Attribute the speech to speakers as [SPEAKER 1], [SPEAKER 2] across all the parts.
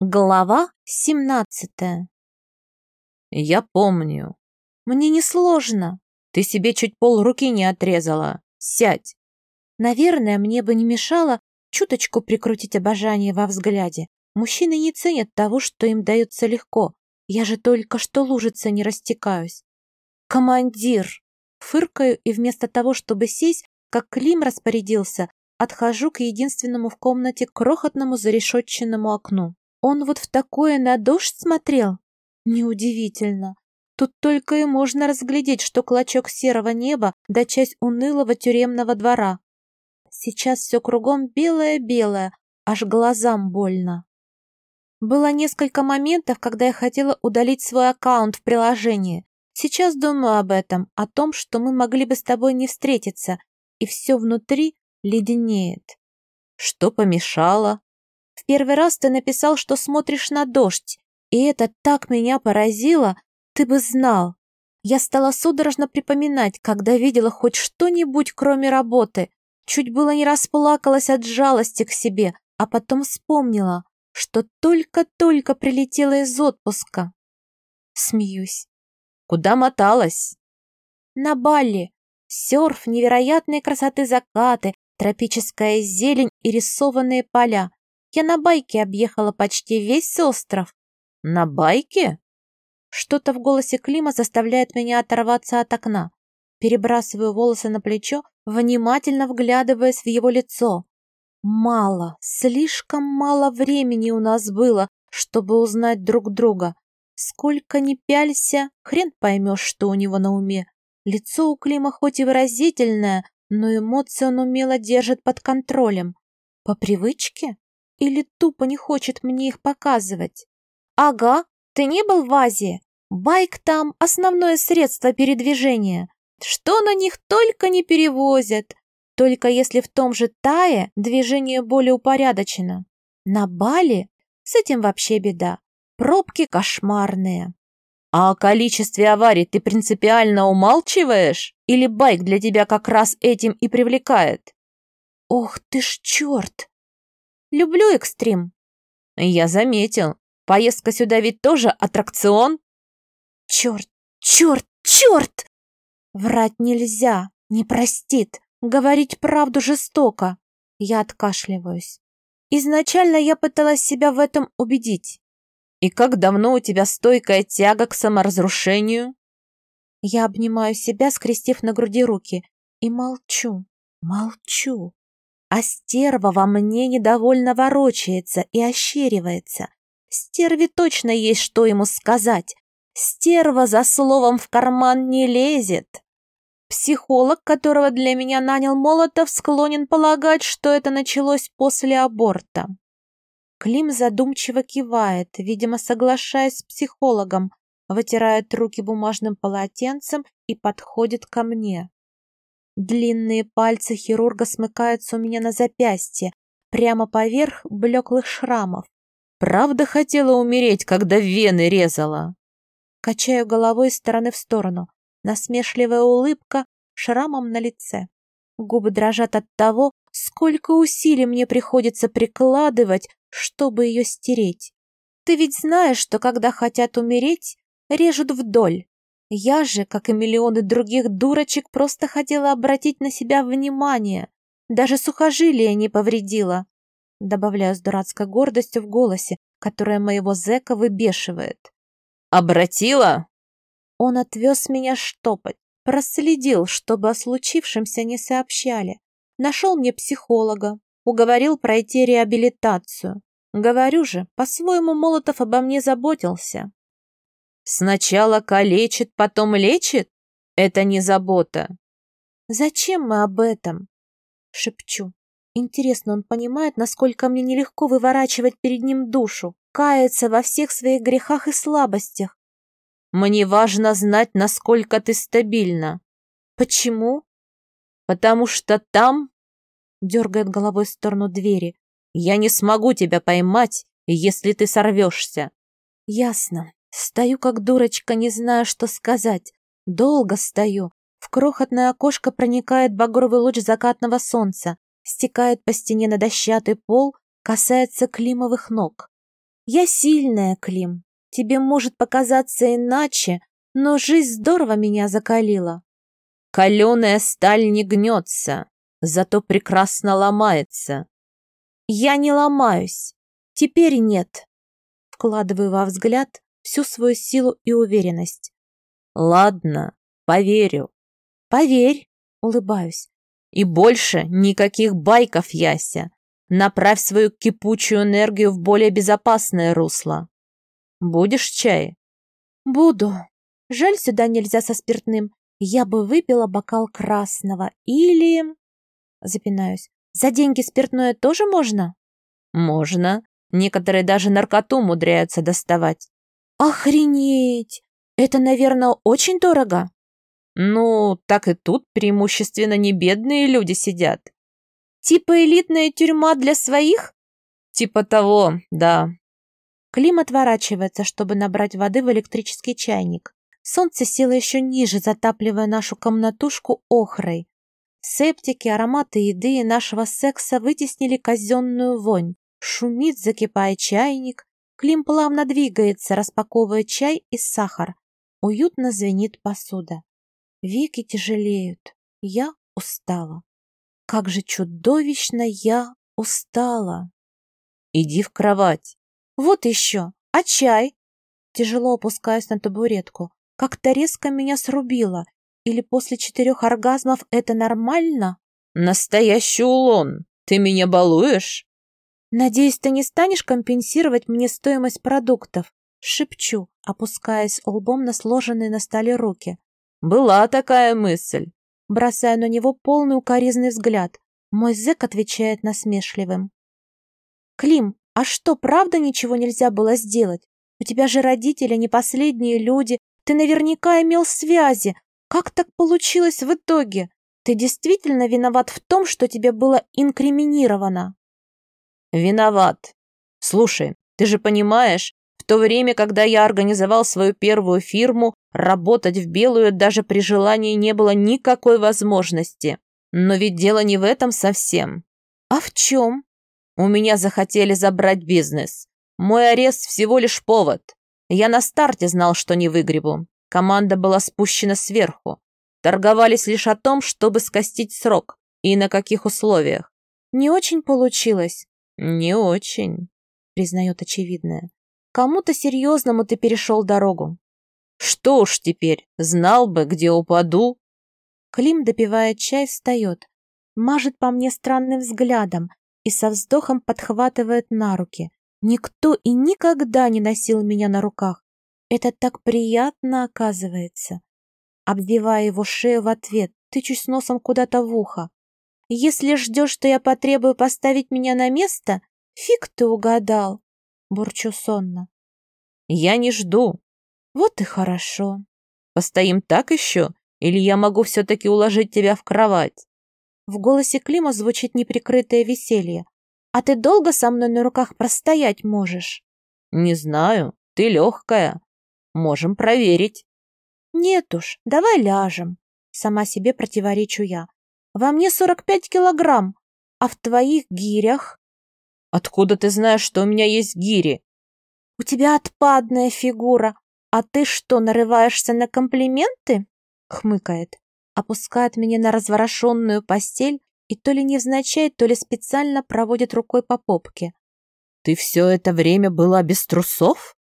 [SPEAKER 1] Глава семнадцатая.
[SPEAKER 2] Я помню.
[SPEAKER 1] Мне несложно.
[SPEAKER 2] Ты себе чуть пол руки не отрезала. Сядь.
[SPEAKER 1] Наверное, мне бы не мешало чуточку прикрутить обожание во взгляде. Мужчины не ценят того, что им дается легко. Я же только что лужица не растекаюсь. Командир! Фыркаю и вместо того, чтобы сесть, как Клим распорядился, отхожу к единственному в комнате крохотному зарешетченному окну. Он вот в такое на дождь смотрел? Неудивительно. Тут только и можно разглядеть, что клочок серого неба да часть унылого тюремного двора. Сейчас все кругом белое-белое, аж глазам больно. Было несколько моментов, когда я хотела удалить свой аккаунт в приложении. Сейчас думаю об этом, о том, что мы могли бы с тобой не встретиться, и все внутри леденеет.
[SPEAKER 2] Что помешало?
[SPEAKER 1] В первый раз ты написал, что смотришь на дождь, и это так меня поразило, ты бы знал. Я стала судорожно припоминать, когда видела хоть что-нибудь, кроме работы. Чуть было не расплакалась от жалости к себе, а потом вспомнила, что только-только прилетела из отпуска. Смеюсь.
[SPEAKER 2] Куда моталась?
[SPEAKER 1] На Бали. Серф, невероятной красоты закаты, тропическая зелень и рисованные поля. Я на байке объехала почти весь остров.
[SPEAKER 2] На байке?
[SPEAKER 1] Что-то в голосе Клима заставляет меня оторваться от окна. Перебрасываю волосы на плечо, внимательно вглядываясь в его лицо. Мало, слишком мало времени у нас было, чтобы узнать друг друга. Сколько ни пялься, хрен поймешь, что у него на уме. Лицо у Клима хоть и выразительное, но эмоции он умело держит под контролем. По привычке? Или тупо не хочет мне их показывать? Ага, ты не был в Азии? Байк там основное средство передвижения. Что на них только не перевозят. Только если в том же Тае движение более упорядочено. На Бали с этим вообще беда. Пробки кошмарные.
[SPEAKER 2] А о количестве аварий ты принципиально умалчиваешь? Или байк для тебя как раз этим и привлекает?
[SPEAKER 1] Ох ты ж черт! Люблю экстрим.
[SPEAKER 2] Я заметил. Поездка сюда ведь тоже аттракцион.
[SPEAKER 1] Черт, черт, черт! Врать нельзя, не простит. Говорить правду жестоко. Я откашливаюсь. Изначально я пыталась себя в этом убедить.
[SPEAKER 2] И как давно у тебя стойкая тяга к саморазрушению?
[SPEAKER 1] Я обнимаю себя, скрестив на груди руки, и молчу, молчу. А стерва во мне недовольно ворочается и ощеривается. Стерве точно есть что ему сказать. Стерва за словом в карман не лезет. Психолог, которого для меня нанял Молотов, склонен полагать, что это началось после аборта. Клим задумчиво кивает, видимо, соглашаясь с психологом, вытирает руки бумажным полотенцем и подходит ко мне. Длинные пальцы хирурга смыкаются у меня на запястье, прямо поверх блеклых шрамов.
[SPEAKER 2] Правда хотела умереть, когда вены резала?
[SPEAKER 1] Качаю головой из стороны в сторону. Насмешливая улыбка шрамом на лице. Губы дрожат от того, сколько усилий мне приходится прикладывать, чтобы ее стереть. Ты ведь знаешь, что когда хотят умереть, режут вдоль. Я же, как и миллионы других дурочек, просто хотела обратить на себя внимание. Даже сухожилие не повредила. Добавляю с дурацкой гордостью в голосе, которая моего зэка выбешивает.
[SPEAKER 2] «Обратила?»
[SPEAKER 1] Он отвез меня штопать, проследил, чтобы о случившемся не сообщали. Нашел мне психолога, уговорил пройти реабилитацию. Говорю же, по-своему Молотов обо мне заботился.
[SPEAKER 2] Сначала калечит, потом лечит? Это не забота.
[SPEAKER 1] Зачем мы об этом? Шепчу. Интересно, он понимает, насколько мне нелегко выворачивать перед ним душу, каяться во всех своих грехах и слабостях.
[SPEAKER 2] Мне важно знать, насколько ты стабильна.
[SPEAKER 1] Почему?
[SPEAKER 2] Потому что там,
[SPEAKER 1] дергает головой в сторону двери,
[SPEAKER 2] я не смогу тебя поймать, если ты сорвешься.
[SPEAKER 1] Ясно. Стою как дурочка, не знаю, что сказать. Долго стою. В крохотное окошко проникает багровый луч закатного солнца, стекает по стене на дощатый пол, касается климовых ног. Я сильная, Клим. Тебе может показаться иначе, но жизнь здорово меня закалила.
[SPEAKER 2] Каленая сталь не гнется, зато прекрасно ломается.
[SPEAKER 1] Я не ломаюсь. Теперь нет. Вкладываю во взгляд всю свою силу и уверенность.
[SPEAKER 2] Ладно, поверю.
[SPEAKER 1] Поверь, улыбаюсь.
[SPEAKER 2] И больше никаких байков, Яся. Направь свою кипучую энергию в более безопасное русло. Будешь чай?
[SPEAKER 1] Буду. Жаль, сюда нельзя со спиртным. Я бы выпила бокал красного или... Запинаюсь. За деньги спиртное тоже можно?
[SPEAKER 2] Можно. Некоторые даже наркоту умудряются доставать.
[SPEAKER 1] Охренеть! Это, наверное, очень дорого.
[SPEAKER 2] Ну, так и тут преимущественно не бедные люди сидят.
[SPEAKER 1] Типа элитная тюрьма для своих?
[SPEAKER 2] Типа того, да.
[SPEAKER 1] Клим отворачивается, чтобы набрать воды в электрический чайник. Солнце село еще ниже, затапливая нашу комнатушку охрой. Септики, ароматы еды и нашего секса вытеснили казенную вонь. Шумит, закипая чайник. Клим плавно двигается, распаковывая чай и сахар. Уютно звенит посуда. Веки тяжелеют. Я устала. Как же чудовищно я устала.
[SPEAKER 2] Иди в кровать.
[SPEAKER 1] Вот еще. А чай? Тяжело опускаюсь на табуретку. Как-то резко меня срубило. Или после четырех оргазмов это нормально?
[SPEAKER 2] Настоящий улон. Ты меня балуешь?
[SPEAKER 1] Надеюсь, ты не станешь компенсировать мне стоимость продуктов. Шепчу, опускаясь лбом на сложенные на столе руки.
[SPEAKER 2] Была такая мысль.
[SPEAKER 1] Бросаю на него полный укоризный взгляд. Мой зэк отвечает насмешливым. Клим, а что, правда ничего нельзя было сделать? У тебя же родители не последние люди, ты наверняка имел связи. Как так получилось в итоге? Ты действительно виноват в том, что тебе было инкриминировано?
[SPEAKER 2] Виноват. Слушай, ты же понимаешь, в то время, когда я организовал свою первую фирму, работать в белую даже при желании не было никакой возможности. Но ведь дело не в этом совсем.
[SPEAKER 1] А в чем?
[SPEAKER 2] У меня захотели забрать бизнес. Мой арест всего лишь повод. Я на старте знал, что не выгребу. Команда была спущена сверху. Торговались лишь о том, чтобы скостить срок. И на каких условиях.
[SPEAKER 1] Не очень получилось.
[SPEAKER 2] Не очень,
[SPEAKER 1] признает очевидное. Кому-то серьезному ты перешел дорогу.
[SPEAKER 2] Что уж теперь, знал бы, где упаду.
[SPEAKER 1] Клим, допивая чай, встает, мажет по мне странным взглядом и со вздохом подхватывает на руки. Никто и никогда не носил меня на руках. Это так приятно оказывается. Обвивая его шею в ответ, тычусь носом куда-то в ухо. Если ждешь, что я потребую поставить меня на место, фиг ты угадал. Бурчу сонно.
[SPEAKER 2] Я не жду.
[SPEAKER 1] Вот и хорошо.
[SPEAKER 2] Постоим так еще? Или я могу все-таки уложить тебя в кровать?
[SPEAKER 1] В голосе Клима звучит неприкрытое веселье. А ты долго со мной на руках простоять можешь?
[SPEAKER 2] Не знаю, ты легкая. Можем проверить.
[SPEAKER 1] Нет уж, давай ляжем. Сама себе противоречу я. Во мне сорок пять килограмм, а в твоих гирях...
[SPEAKER 2] Откуда ты знаешь, что у меня есть гири?
[SPEAKER 1] У тебя отпадная фигура. А ты что, нарываешься на комплименты? Хмыкает. Опускает меня на разворошенную постель и то ли невзначай, то ли специально проводит рукой по попке.
[SPEAKER 2] «Ты все это время была без трусов?»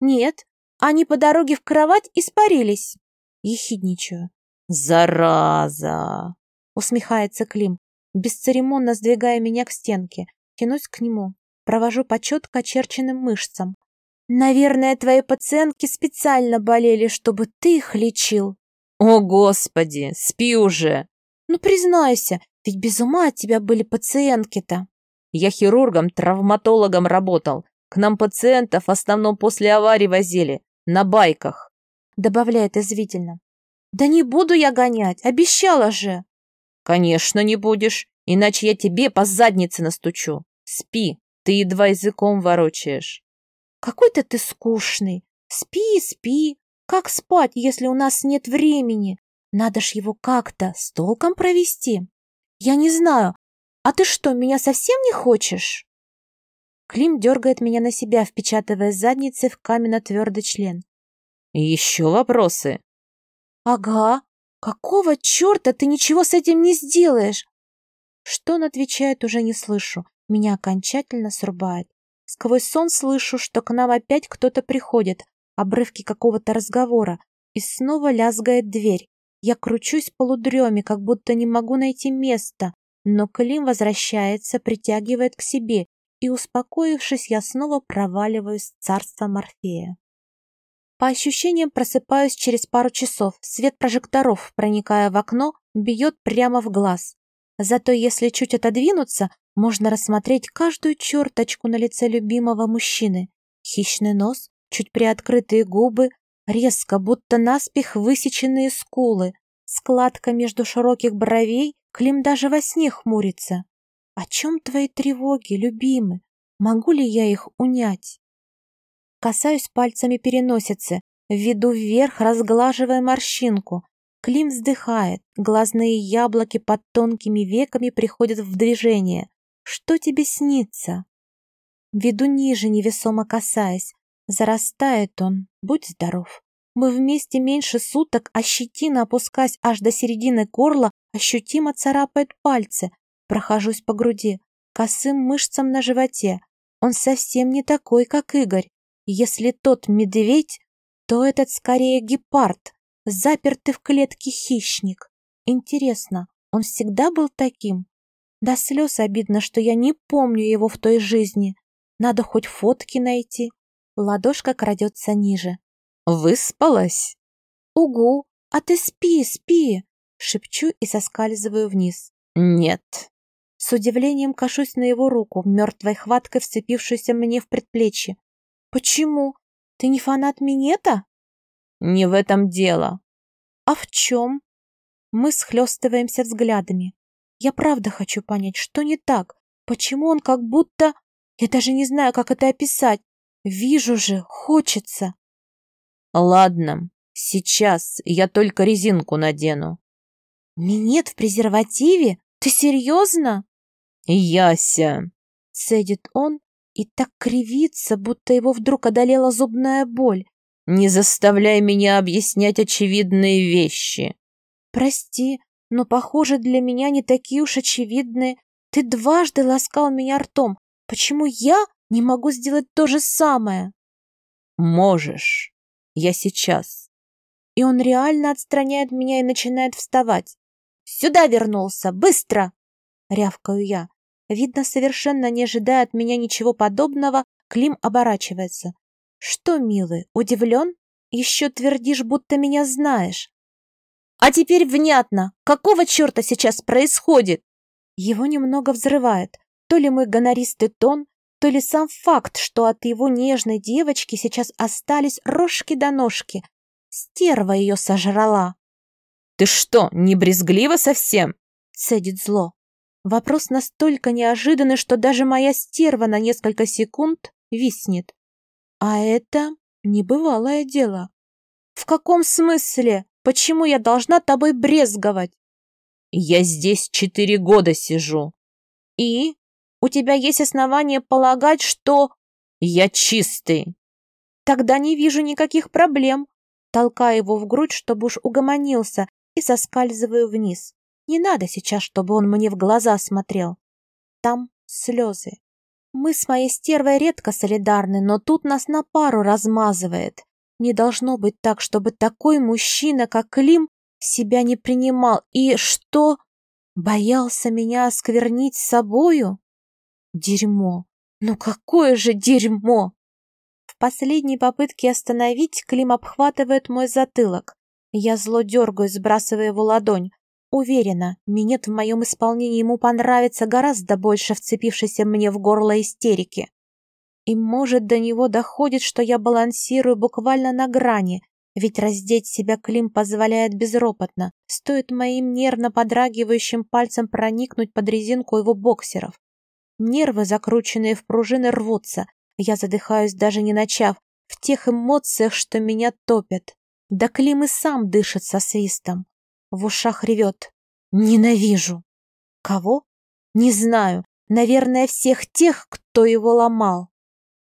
[SPEAKER 1] «Нет, они по дороге в кровать испарились». Ехидничаю.
[SPEAKER 2] «Зараза!»
[SPEAKER 1] Усмехается Клим, бесцеремонно сдвигая меня к стенке. Тянусь к нему, провожу по четко очерченным мышцам. «Наверное, твои пациентки специально болели, чтобы ты их лечил».
[SPEAKER 2] «О, Господи, спи уже!»
[SPEAKER 1] «Ну, признайся, ведь без ума от тебя были пациентки-то.
[SPEAKER 2] Я хирургом, травматологом работал. К нам пациентов в основном после аварии возили. На байках.
[SPEAKER 1] Добавляет извительно. Да не буду я гонять, обещала же.
[SPEAKER 2] Конечно, не будешь. Иначе я тебе по заднице настучу. Спи, ты едва языком ворочаешь.
[SPEAKER 1] Какой-то ты скучный. Спи, спи. Как спать, если у нас нет времени? Надо ж его как-то с толком провести. Я не знаю. А ты что, меня совсем не хочешь? Клим дергает меня на себя, впечатывая задницей в каменно-твердый член.
[SPEAKER 2] «Еще вопросы?»
[SPEAKER 1] «Ага. Какого черта ты ничего с этим не сделаешь?» Что он отвечает, уже не слышу. Меня окончательно срубает. Сквозь сон слышу, что к нам опять кто-то приходит, обрывки какого-то разговора, и снова лязгает дверь. Я кручусь полудреме, как будто не могу найти места, но Клим возвращается, притягивает к себе, и, успокоившись, я снова проваливаюсь в царство Морфея. По ощущениям просыпаюсь через пару часов. Свет прожекторов, проникая в окно, бьет прямо в глаз. Зато если чуть отодвинуться, можно рассмотреть каждую черточку на лице любимого мужчины. Хищный нос, чуть приоткрытые губы, резко, будто наспех высеченные скулы, складка между широких бровей, Клим даже во сне хмурится. О чем твои тревоги, любимый? Могу ли я их унять? Касаюсь пальцами переносицы, веду вверх, разглаживая морщинку. Клим вздыхает, глазные яблоки под тонкими веками приходят в движение. Что тебе снится? Веду ниже, невесомо касаясь. Зарастает он, будь здоров. Мы вместе меньше суток, а щетина, опускаясь аж до середины горла, ощутимо царапает пальцы. Прохожусь по груди, косым мышцам на животе. Он совсем не такой, как Игорь. Если тот медведь, то этот скорее гепард, запертый в клетке хищник. Интересно, он всегда был таким? До слез обидно, что я не помню его в той жизни. Надо хоть фотки найти. Ладошка крадется ниже.
[SPEAKER 2] «Выспалась?»
[SPEAKER 1] «Угу! А ты спи, спи!» Шепчу и соскальзываю вниз.
[SPEAKER 2] «Нет».
[SPEAKER 1] С удивлением кашусь на его руку, мертвой хваткой вцепившуюся мне в предплечье. «Почему? Ты не фанат Минета?»
[SPEAKER 2] «Не в этом дело».
[SPEAKER 1] «А в чем?» Мы схлестываемся взглядами. Я правда хочу понять, что не так. Почему он как будто... Я даже не знаю, как это описать. Вижу же, хочется.
[SPEAKER 2] Ладно, сейчас я только резинку надену.
[SPEAKER 1] Минет в презервативе? Ты серьезно?
[SPEAKER 2] Яся,
[SPEAKER 1] цедит он и так кривится, будто его вдруг одолела зубная боль.
[SPEAKER 2] Не заставляй меня объяснять очевидные вещи.
[SPEAKER 1] Прости, но, похоже, для меня не такие уж очевидные. Ты дважды ласкал меня ртом. Почему я не могу сделать то же самое?
[SPEAKER 2] Можешь. Я сейчас.
[SPEAKER 1] И он реально отстраняет меня и начинает вставать. Сюда вернулся, быстро! Рявкаю я. Видно, совершенно не ожидая от меня ничего подобного, Клим оборачивается. Что, милый, удивлен? Еще твердишь, будто меня знаешь. А теперь внятно, какого черта сейчас происходит? Его немного взрывает. То ли мой гонористый тон, то ли сам факт, что от его нежной девочки сейчас остались рожки до ножки. Стерва ее сожрала.
[SPEAKER 2] «Ты что, не брезглива совсем?»
[SPEAKER 1] — цедит зло. Вопрос настолько неожиданный, что даже моя стерва на несколько секунд виснет. А это небывалое дело. В каком смысле? Почему я должна тобой брезговать?
[SPEAKER 2] Я здесь четыре года сижу.
[SPEAKER 1] И? У тебя есть основания полагать, что...
[SPEAKER 2] Я чистый.
[SPEAKER 1] Тогда не вижу никаких проблем. Толкаю его в грудь, чтобы уж угомонился, и соскальзываю вниз. Не надо сейчас, чтобы он мне в глаза смотрел. Там слезы. Мы с моей стервой редко солидарны, но тут нас на пару размазывает. Не должно быть так, чтобы такой мужчина, как Клим, себя не принимал. И что? Боялся меня осквернить собою? Дерьмо. Ну какое же дерьмо! В последней попытке остановить Клим обхватывает мой затылок. Я зло дергаю, сбрасывая его ладонь. Уверена, минет в моем исполнении ему понравится гораздо больше вцепившейся мне в горло истерики. И может до него доходит, что я балансирую буквально на грани, ведь раздеть себя Клим позволяет безропотно, стоит моим нервно подрагивающим пальцем проникнуть под резинку его боксеров. Нервы, закрученные в пружины, рвутся. Я задыхаюсь, даже не начав, в тех эмоциях, что меня топят. Да Клим и сам дышит со свистом. В ушах ревет. Ненавижу. Кого? Не знаю, Наверное, всех тех, кто его ломал.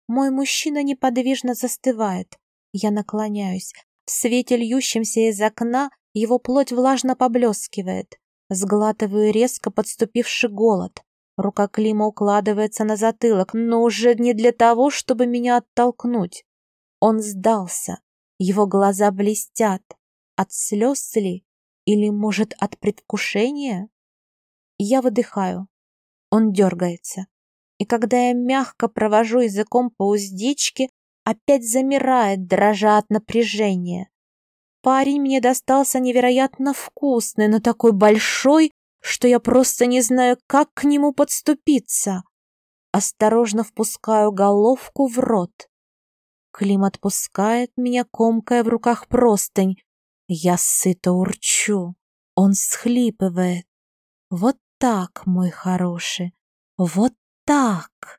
[SPEAKER 1] Мой мужчина неподвижно застывает. Я наклоняюсь. В свете льющемся из окна его плоть влажно поблескивает. Сглатываю резко подступивший голод. Рука Клима укладывается на затылок, но уже не для того, чтобы меня оттолкнуть. Он сдался. Его глаза блестят. От слез ли? Или, может, от предвкушения? Я выдыхаю. Он дергается. И когда я мягко провожу языком по уздечке, опять замирает, дрожа от напряжения. Парень мне достался невероятно вкусный, но такой большой, что я просто не знаю, как к нему подступиться. Осторожно впускаю головку в рот. Клим отпускает меня, комкая в руках простынь. Я сыто урчу. Он схлипывает. Вот так, мой хороший, вот так.